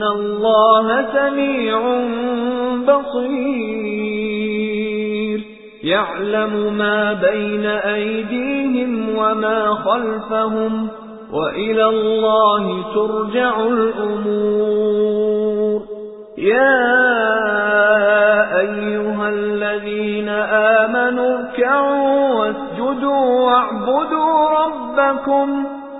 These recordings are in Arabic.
إِنَّ اللَّهَ سَمِيعٌ بَصِيرٌ يَعْلَمُ مَا بَيْنَ أَيْدِيهِمْ وَمَا خَلْفَهُمْ وَإِلَى اللَّهِ تُرْجَعُ الْأُمُورُ يَا أَيُّهَا الَّذِينَ آمَنُوا ارْكَعُوا وَاسْجُدُوا وَاعْبُدُوا رَبَّكُمْ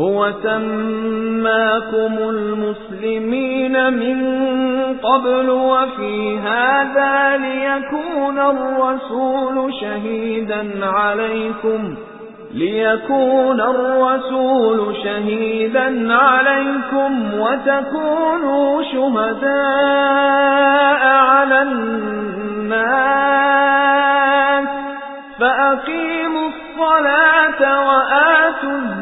هُوَ سَمَّاكُمُ الْمُسْلِمِينَ مِنْ قَبْلُ وَفِي هَذَا لِيَكُونَ الرَّسُولُ شَهِيدًا عَلَيْكُمْ لِيَكُونَ الرَّسُولُ شَهِيدًا عَلَيْكُمْ وَتَكُونُوا شُهَدَاءَ عَلَى النَّاسِ فَأَقِيمُوا الصَّلَاةَ وَآتُوا